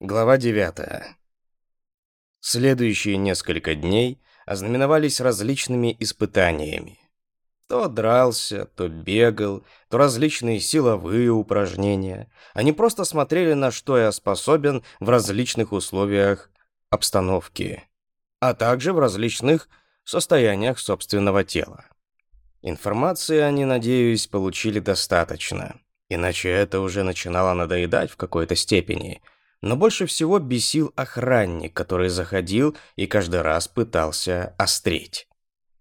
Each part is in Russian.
Глава 9. Следующие несколько дней ознаменовались различными испытаниями. То дрался, то бегал, то различные силовые упражнения. Они просто смотрели, на что я способен в различных условиях обстановки, а также в различных состояниях собственного тела. Информации они, надеюсь, получили достаточно, иначе это уже начинало надоедать в какой-то степени – но больше всего бесил охранник, который заходил и каждый раз пытался острить.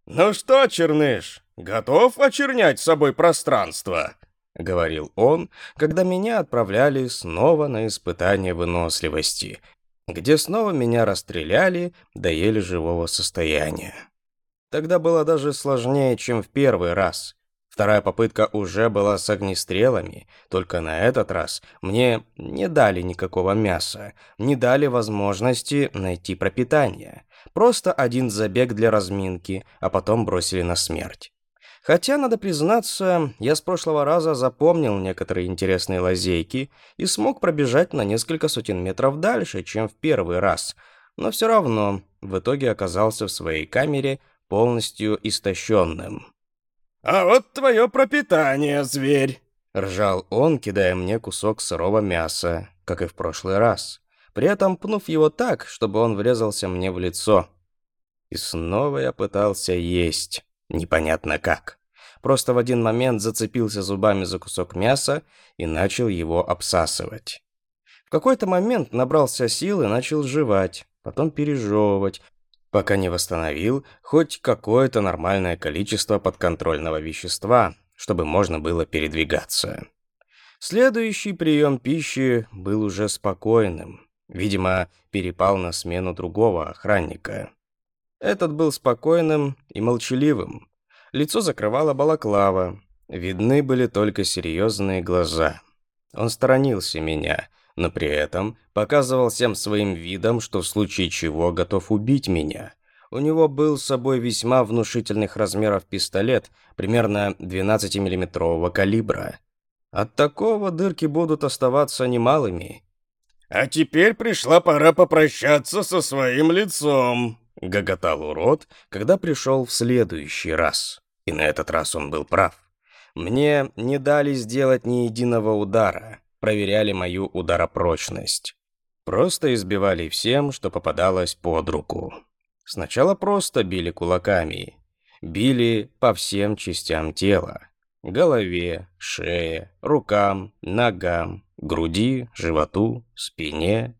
«Ну что, Черныш, готов очернять собой пространство?» — говорил он, когда меня отправляли снова на испытание выносливости, где снова меня расстреляли до еле живого состояния. Тогда было даже сложнее, чем в первый раз. Вторая попытка уже была с огнестрелами, только на этот раз мне не дали никакого мяса, не дали возможности найти пропитание. Просто один забег для разминки, а потом бросили на смерть. Хотя, надо признаться, я с прошлого раза запомнил некоторые интересные лазейки и смог пробежать на несколько сотен метров дальше, чем в первый раз, но все равно в итоге оказался в своей камере полностью истощенным. «А вот твое пропитание, зверь!» Ржал он, кидая мне кусок сырого мяса, как и в прошлый раз, при этом пнув его так, чтобы он врезался мне в лицо. И снова я пытался есть. Непонятно как. Просто в один момент зацепился зубами за кусок мяса и начал его обсасывать. В какой-то момент набрался сил и начал жевать, потом пережевывать, пока не восстановил хоть какое-то нормальное количество подконтрольного вещества, чтобы можно было передвигаться. Следующий прием пищи был уже спокойным. Видимо, перепал на смену другого охранника. Этот был спокойным и молчаливым. Лицо закрывала балаклава. Видны были только серьезные глаза. Он сторонился меня, но при этом показывал всем своим видом, что в случае чего готов убить меня. У него был с собой весьма внушительных размеров пистолет, примерно 12 миллиметрового калибра. От такого дырки будут оставаться немалыми. «А теперь пришла пора попрощаться со своим лицом», — гоготал урод, когда пришел в следующий раз. И на этот раз он был прав. Мне не дали сделать ни единого удара проверяли мою ударопрочность. Просто избивали всем, что попадалось под руку. Сначала просто били кулаками. Били по всем частям тела. Голове, шее, рукам, ногам, груди, животу, спине.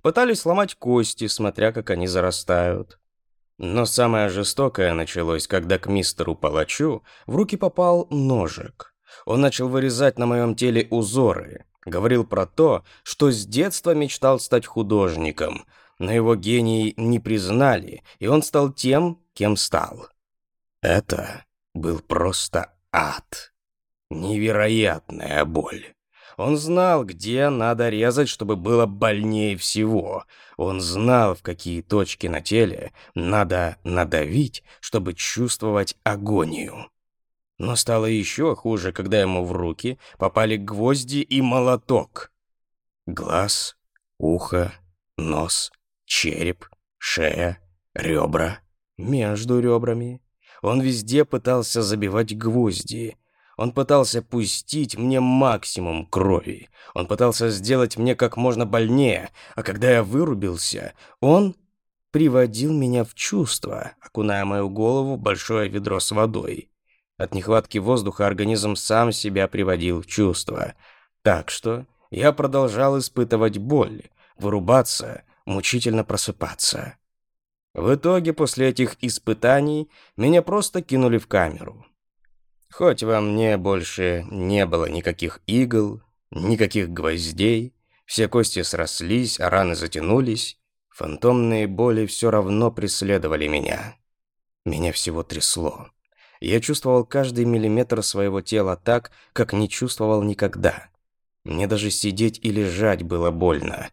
Пытались сломать кости, смотря как они зарастают. Но самое жестокое началось, когда к мистеру-палачу в руки попал ножик. Он начал вырезать на моем теле узоры. Говорил про то, что с детства мечтал стать художником, но его гений не признали, и он стал тем, кем стал. Это был просто ад. Невероятная боль. Он знал, где надо резать, чтобы было больнее всего. Он знал, в какие точки на теле надо надавить, чтобы чувствовать агонию. Но стало еще хуже, когда ему в руки попали гвозди и молоток. Глаз, ухо, нос, череп, шея, ребра. Между ребрами. Он везде пытался забивать гвозди. Он пытался пустить мне максимум крови. Он пытался сделать мне как можно больнее. А когда я вырубился, он приводил меня в чувство, окуная мою голову в большое ведро с водой. От нехватки воздуха организм сам себя приводил в чувство. Так что я продолжал испытывать боль, вырубаться, мучительно просыпаться. В итоге после этих испытаний меня просто кинули в камеру. Хоть во мне больше не было никаких игл, никаких гвоздей, все кости срослись, а раны затянулись, фантомные боли все равно преследовали меня. Меня всего трясло. Я чувствовал каждый миллиметр своего тела так, как не чувствовал никогда. Мне даже сидеть и лежать было больно.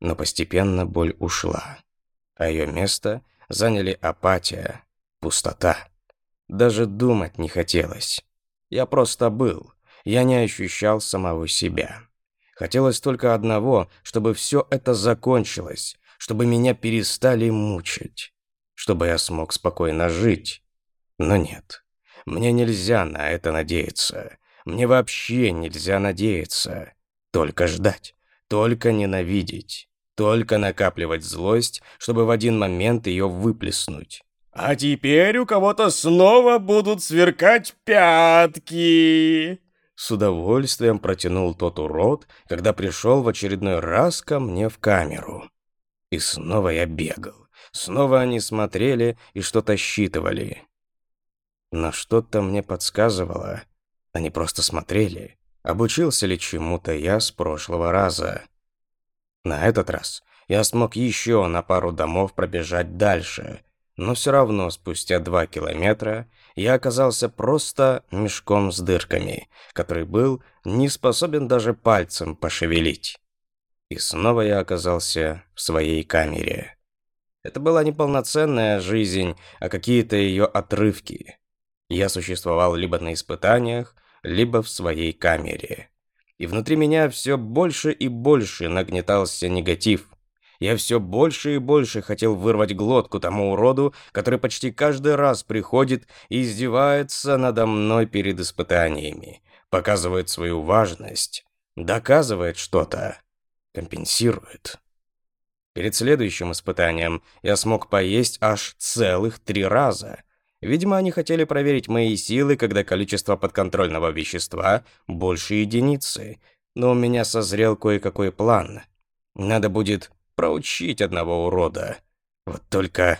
Но постепенно боль ушла. А ее место заняли апатия, пустота. Даже думать не хотелось. Я просто был. Я не ощущал самого себя. Хотелось только одного, чтобы все это закончилось, чтобы меня перестали мучить, чтобы я смог спокойно жить. Но нет. Мне нельзя на это надеяться. Мне вообще нельзя надеяться. Только ждать. Только ненавидеть. Только накапливать злость, чтобы в один момент ее выплеснуть. А теперь у кого-то снова будут сверкать пятки. С удовольствием протянул тот урод, когда пришел в очередной раз ко мне в камеру. И снова я бегал. Снова они смотрели и что-то считывали но что-то мне подсказывало. Они просто смотрели, обучился ли чему-то я с прошлого раза. На этот раз я смог еще на пару домов пробежать дальше, но все равно спустя два километра я оказался просто мешком с дырками, который был не способен даже пальцем пошевелить. И снова я оказался в своей камере. Это была не полноценная жизнь, а какие-то ее отрывки. Я существовал либо на испытаниях, либо в своей камере. И внутри меня все больше и больше нагнетался негатив. Я все больше и больше хотел вырвать глотку тому уроду, который почти каждый раз приходит и издевается надо мной перед испытаниями, показывает свою важность, доказывает что-то, компенсирует. Перед следующим испытанием я смог поесть аж целых три раза – Видимо, они хотели проверить мои силы, когда количество подконтрольного вещества больше единицы. Но у меня созрел кое-какой план. Надо будет проучить одного урода. Вот только...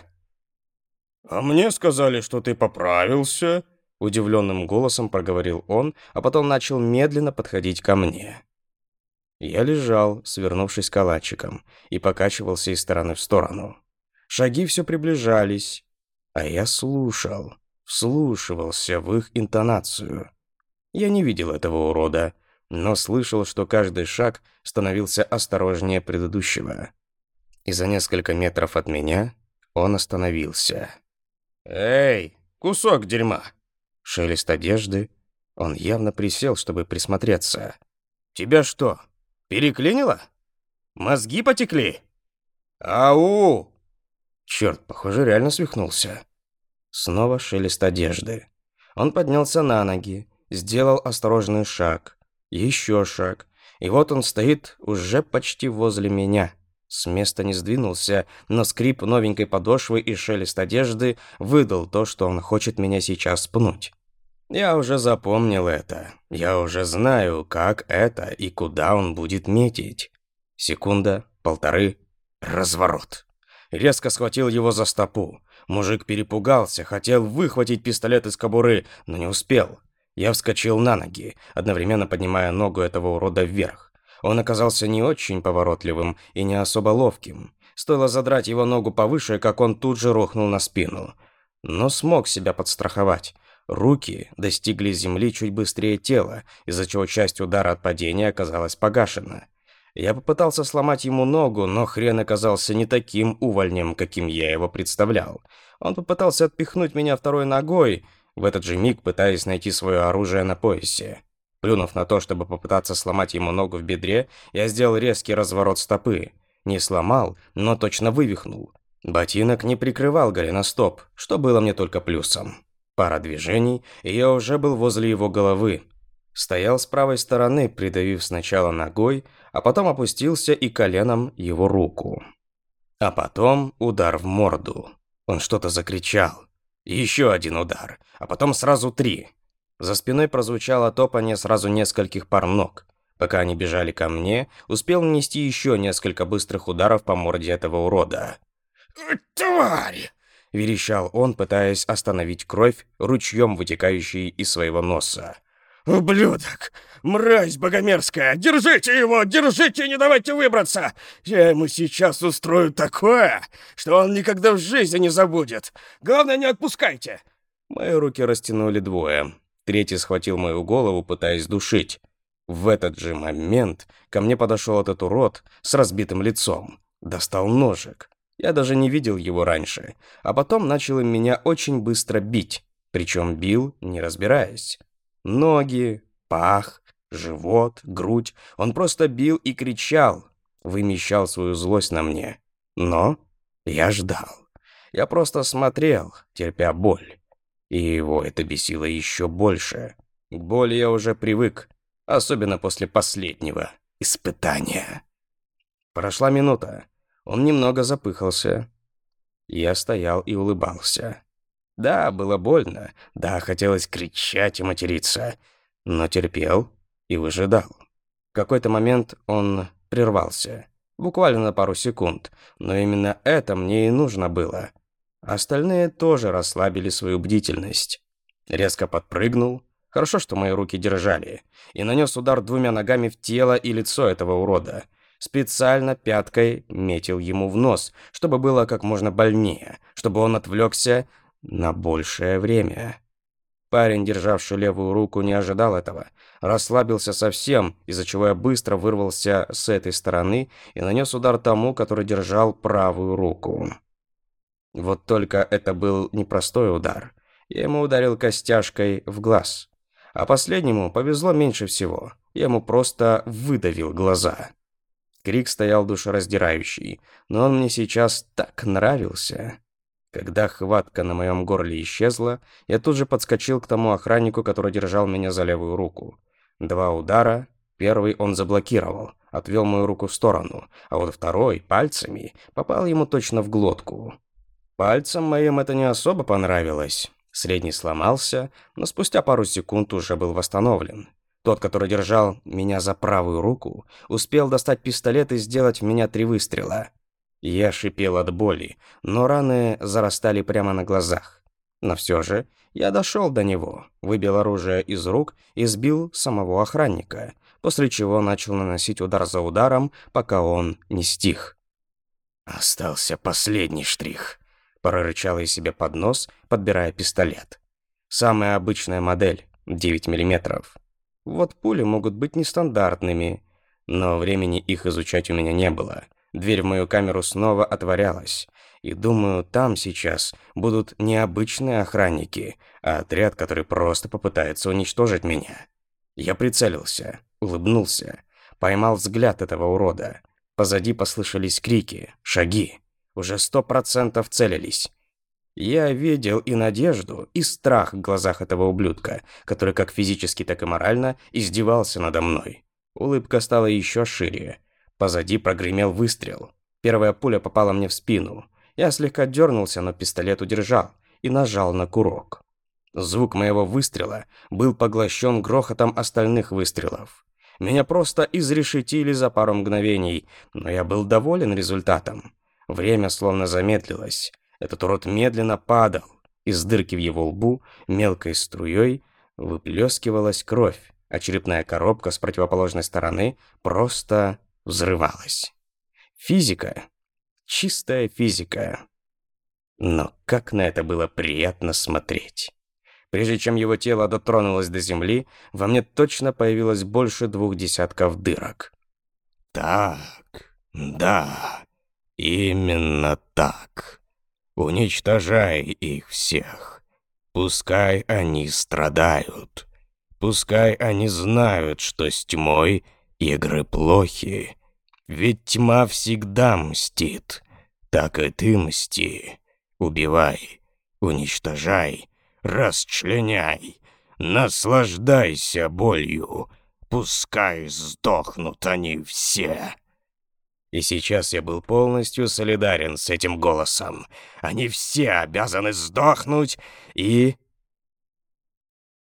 «А мне сказали, что ты поправился», — удивленным голосом проговорил он, а потом начал медленно подходить ко мне. Я лежал, свернувшись калачиком, и покачивался из стороны в сторону. Шаги все приближались, а я слушал, вслушивался в их интонацию. Я не видел этого урода, но слышал, что каждый шаг становился осторожнее предыдущего. И за несколько метров от меня он остановился. «Эй, кусок дерьма!» Шелест одежды. Он явно присел, чтобы присмотреться. «Тебя что, переклинило? Мозги потекли?» «Ау!» Черт, похоже, реально свихнулся. Снова шелест одежды. Он поднялся на ноги, сделал осторожный шаг, еще шаг, и вот он стоит уже почти возле меня. С места не сдвинулся, но скрип новенькой подошвы и шелест одежды выдал то, что он хочет меня сейчас пнуть. Я уже запомнил это. Я уже знаю, как это и куда он будет метить. Секунда, полторы, разворот резко схватил его за стопу. Мужик перепугался, хотел выхватить пистолет из кобуры, но не успел. Я вскочил на ноги, одновременно поднимая ногу этого урода вверх. Он оказался не очень поворотливым и не особо ловким. Стоило задрать его ногу повыше, как он тут же рухнул на спину. Но смог себя подстраховать. Руки достигли земли чуть быстрее тела, из-за чего часть удара от падения оказалась погашена. Я попытался сломать ему ногу, но хрен оказался не таким увольнем, каким я его представлял. Он попытался отпихнуть меня второй ногой, в этот же миг пытаясь найти свое оружие на поясе. Плюнув на то, чтобы попытаться сломать ему ногу в бедре, я сделал резкий разворот стопы. Не сломал, но точно вывихнул. Ботинок не прикрывал голеностоп, что было мне только плюсом. Пара движений, и я уже был возле его головы. Стоял с правой стороны, придавив сначала ногой, а потом опустился и коленом его руку. А потом удар в морду. Он что-то закричал. Еще один удар, а потом сразу три. За спиной прозвучало топание сразу нескольких пар ног. Пока они бежали ко мне, успел нанести еще несколько быстрых ударов по морде этого урода. «Тварь!» – верещал он, пытаясь остановить кровь, ручьем вытекающей из своего носа. «Ублюдок! Мразь богомерзкая! Держите его! Держите! Не давайте выбраться! Я ему сейчас устрою такое, что он никогда в жизни не забудет! Главное, не отпускайте!» Мои руки растянули двое. Третий схватил мою голову, пытаясь душить. В этот же момент ко мне подошел этот урод с разбитым лицом. Достал ножик. Я даже не видел его раньше. А потом начал им меня очень быстро бить. Причем бил, не разбираясь. Ноги, пах, живот, грудь. Он просто бил и кричал, вымещал свою злость на мне. Но я ждал. Я просто смотрел, терпя боль. И его это бесило еще больше. К боли я уже привык, особенно после последнего испытания. Прошла минута. Он немного запыхался. Я стоял и улыбался. Да, было больно, да, хотелось кричать и материться, но терпел и выжидал. В какой-то момент он прервался, буквально на пару секунд, но именно это мне и нужно было. Остальные тоже расслабили свою бдительность. Резко подпрыгнул, хорошо, что мои руки держали, и нанес удар двумя ногами в тело и лицо этого урода. Специально пяткой метил ему в нос, чтобы было как можно больнее, чтобы он отвлекся на большее время. Парень, державший левую руку, не ожидал этого. Расслабился совсем, из-за чего я быстро вырвался с этой стороны и нанес удар тому, который держал правую руку. Вот только это был непростой удар. Я ему ударил костяшкой в глаз. А последнему повезло меньше всего. Я ему просто выдавил глаза. Крик стоял душераздирающий, но он мне сейчас так нравился. Когда хватка на моем горле исчезла, я тут же подскочил к тому охраннику, который держал меня за левую руку. Два удара, первый он заблокировал, отвел мою руку в сторону, а вот второй, пальцами, попал ему точно в глотку. Пальцем моим это не особо понравилось. Средний сломался, но спустя пару секунд уже был восстановлен. Тот, который держал меня за правую руку, успел достать пистолет и сделать в меня три выстрела. Я шипел от боли, но раны зарастали прямо на глазах. Но все же я дошел до него, выбил оружие из рук и сбил самого охранника, после чего начал наносить удар за ударом, пока он не стих. «Остался последний штрих», — прорычал я себе под нос, подбирая пистолет. «Самая обычная модель, 9 миллиметров. Вот пули могут быть нестандартными, но времени их изучать у меня не было». Дверь в мою камеру снова отворялась. И думаю, там сейчас будут не обычные охранники, а отряд, который просто попытается уничтожить меня. Я прицелился, улыбнулся, поймал взгляд этого урода. Позади послышались крики, шаги. Уже сто процентов целились. Я видел и надежду, и страх в глазах этого ублюдка, который как физически, так и морально издевался надо мной. Улыбка стала еще шире, Позади прогремел выстрел. Первая пуля попала мне в спину. Я слегка дернулся, но пистолет удержал и нажал на курок. Звук моего выстрела был поглощен грохотом остальных выстрелов. Меня просто изрешетили за пару мгновений, но я был доволен результатом. Время словно замедлилось. Этот урод медленно падал. Из дырки в его лбу мелкой струей выплескивалась кровь, а черепная коробка с противоположной стороны просто взрывалась. Физика. Чистая физика. Но как на это было приятно смотреть. Прежде чем его тело дотронулось до земли, во мне точно появилось больше двух десятков дырок. Так, да, именно так. Уничтожай их всех. Пускай они страдают. Пускай они знают, что с тьмой игры плохи. Ведь тьма всегда мстит. Так и ты мсти. Убивай, уничтожай, расчленяй. Наслаждайся болью. Пускай сдохнут они все. И сейчас я был полностью солидарен с этим голосом. Они все обязаны сдохнуть и